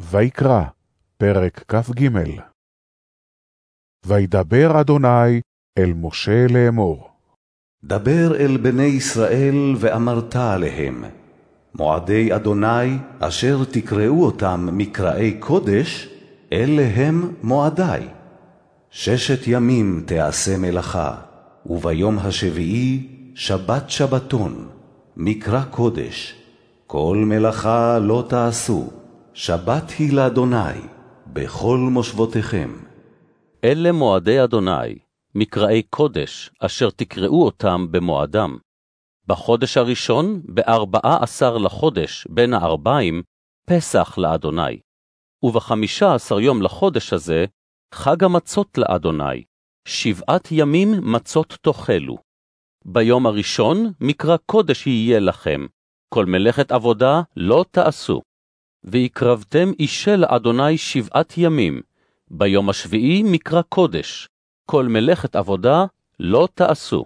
ויקרא, פרק כ"ג. וידבר אדוני אל משה לאמור. דבר אל בני ישראל ואמרת עליהם, מועדי אדוני אשר תקראו אותם מקראי קודש, אלה הם מועדי. ששת ימים תעשה מלאכה, וביום השביעי שבת שבתון, מקרא קודש. כל מלאכה לא תעשו, שבת היא לאדוני, בכל מושבותיכם. אלה מועדי אדוני, מקראי קודש, אשר תקראו אותם במועדם. בחודש הראשון, בארבעה עשר לחודש, בין הארבעים, פסח לאדוני. ובחמישה עשר יום לחודש הזה, חג המצות לאדוני, שבעת ימים מצות תאכלו. ביום הראשון, מקרא קודש יהיה לכם, כל מלאכת עבודה לא תעשו. והקרבתם אישה לאדוני שבעת ימים, ביום השביעי מקרא קודש, כל מלאכת עבודה לא תעשו.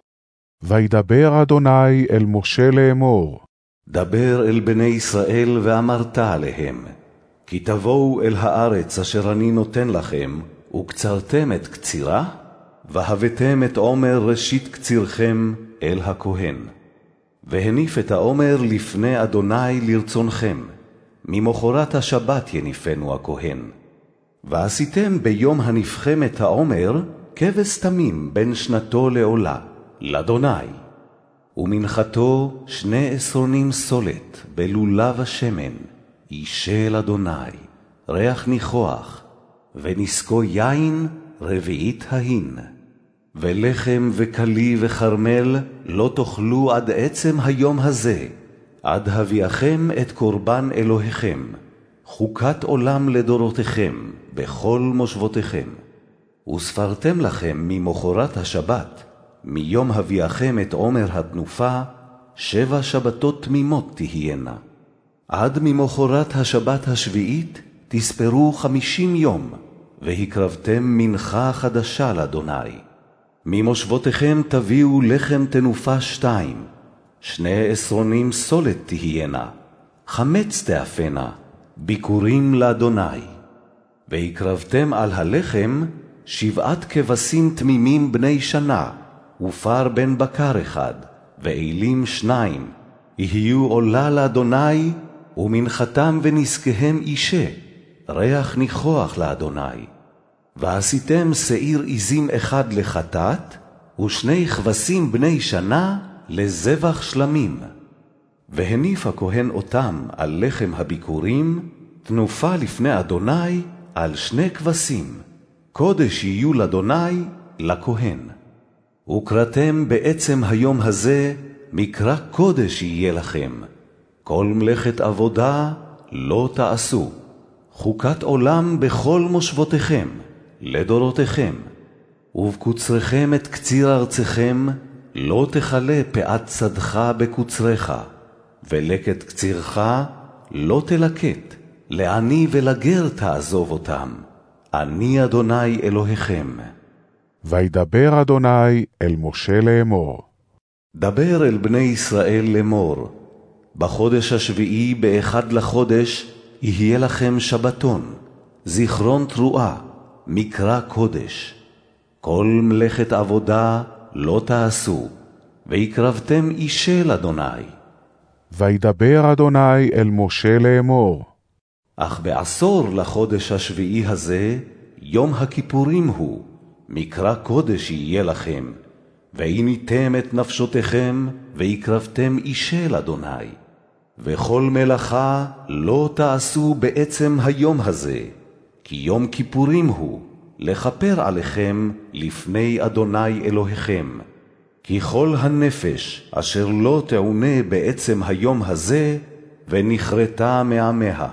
וידבר אדוני אל משה לאמור. דבר אל בני ישראל ואמרת עליהם, כי תבואו אל הארץ אשר אני נותן לכם, וקצרתם את קצירה, והבאתם את עומר ראשית קצירכם אל הכהן. והניף את העומר לפני אדוני לרצונכם, ממחרת השבת יניפנו הכהן. ועשיתם ביום הנפכם את העומר, כבש תמים בין שנתו לעולה, לאדוני. ומנחתו שני עשרונים סולת, בלולב השמן, אישה לאדוני, ריח ניחוח, ונשקו יין רביעית ההין. ולחם וכלי וכרמל לא תאכלו עד עצם היום הזה, עד הביאכם את קורבן אלוהיכם, חוקת עולם לדורותיכם, בכל מושבותיכם. וספרתם לכם ממחרת השבת, מיום הביאכם את עומר התנופה, שבע שבתות תמימות תהיינה. עד ממחרת השבת השביעית תספרו חמישים יום, והקרבתם מנחה חדשה לאדוני. ממושבותיכם תביאו לחם תנופה שתיים, שני עשרונים סולת תהיינה, חמץ תאפנה, ביכורים לאדוני. והקרבתם על הלחם שבעת כבשים תמימים בני שנה, ופר בן בקר אחד, ואילים שניים, יהיו עולה לאדוני, ומנחתם ונזקיהם אישה, ריח ניחוח לאדוני. ועשיתם שעיר עזים אחד לחטאת, ושני כבשים בני שנה לזבח שלמים. והניף הכהן אותם על לחם הביקורים, תנופה לפני אדוני על שני כבשים, קודש יהיו לאדוני לכהן. וקראתם בעצם היום הזה, מקרא קודש יהיה לכם. כל מלאכת עבודה לא תעשו. חוקת עולם בכל מושבותיכם, לדורותיכם. ובקוצריכם את קציר ארצכם, לא תכלה פאת שדך בקוצריך, ולקט קצירך לא תלקט, לעני ולגר תעזוב אותם. אני אדוני אלוהיכם. וידבר אדוני אל משה לאמור. דבר אל בני ישראל לאמור, בחודש השביעי באחד לחודש יהיה לכם שבתון, זיכרון תרועה, מקרא קודש. כל מלאכת עבודה לא תעשו, והקרבתם אישה לאדוני. וידבר אדוני אל משה לאמור. אך בעשור לחודש השביעי הזה, יום הכיפורים הוא, מקרא קודש יהיה לכם, ועיניתם את נפשותיכם, והקרבתם אישה לאדוני. וכל מלאכה לא תעשו בעצם היום הזה, כי יום כיפורים הוא, לכפר עליכם לפני אדוני אלוהיכם. כי כל הנפש אשר לא תעונה בעצם היום הזה, ונכרתה מעמיה.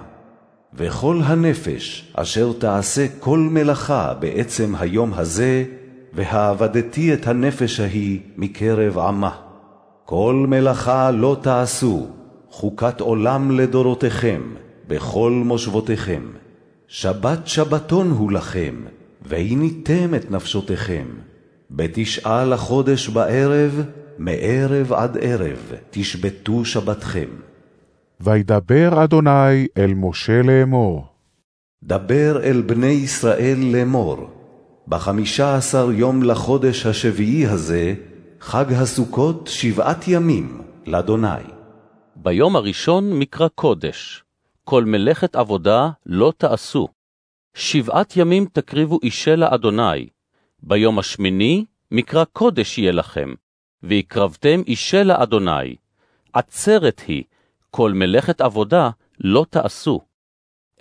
וכל הנפש אשר תעשה כל מלאכה בעצם היום הזה, והעבדתי את הנפש ההיא מקרב עמה. כל מלאכה לא תעשו, חוקת עולם לדורותיכם, בכל מושבותיכם. שבת שבתון הוא לכם, ועיניתם את נפשותיכם. בתשעה לחודש בערב, מערב עד ערב, תשבתו שבתכם. וידבר אדוני אל משה לאמור. דבר אל בני ישראל לאמור, בחמישה עשר יום לחודש השביעי הזה, חג הסוכות שבעת ימים לאדוני. ביום הראשון מקרא קודש, כל מלאכת עבודה לא תעשו. שבעת ימים תקריבו אישה לאדוני, ביום השמיני מקרא קודש יהיה לכם, והקרבתם אישה לאדוני. עצרת היא, כל מלאכת עבודה לא תעשו.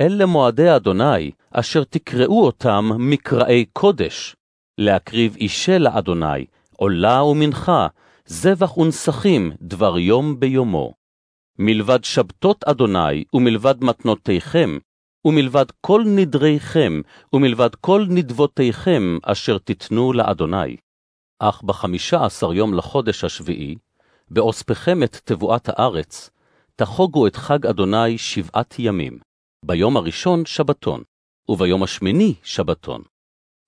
אלה מועדי אדוני, אשר תקראו אותם מקראי קודש, להקריב אישה לאדוני, עולה ומנחה, זבח ונסכים, דבר יום ביומו. מלבד שבתות אדוני, ומלבד מתנותיכם, ומלבד כל נדריכם, ומלבד כל נדבותיכם, אשר תיתנו לאדוני. אך בחמישה עשר יום לחודש השביעי, באוספכם את תבואת הארץ, תחוגו את חג אדוני שבעת ימים. ביום הראשון שבתון, וביום השמיני שבתון.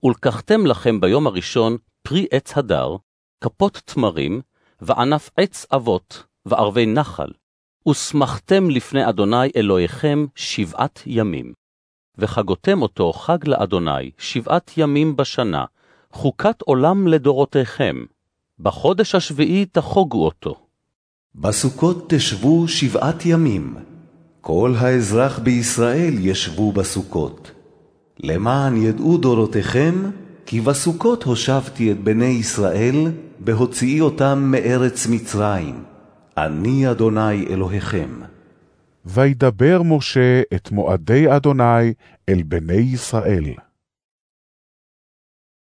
ולקחתם לכם ביום הראשון פרי עץ הדר, כפות תמרים, וענף עץ אבות, וערבי נחל, ושמחתם לפני אדוני אלוהיכם שבעת ימים. וחגותם אותו חג לאדוני שבעת ימים בשנה, חוקת עולם לדורותיכם. בחודש השביעי תחוגו אותו. בסוכות תשבו שבעת ימים, כל האזרח בישראל ישבו בסוכות. למען ידעו דורותיכם, כי בסוכות הושבתי את בני ישראל, בהוציאי אותם מארץ מצרים. אני אדוני אלוהיכם. וידבר משה את מועדי אדוני אל בני ישראל.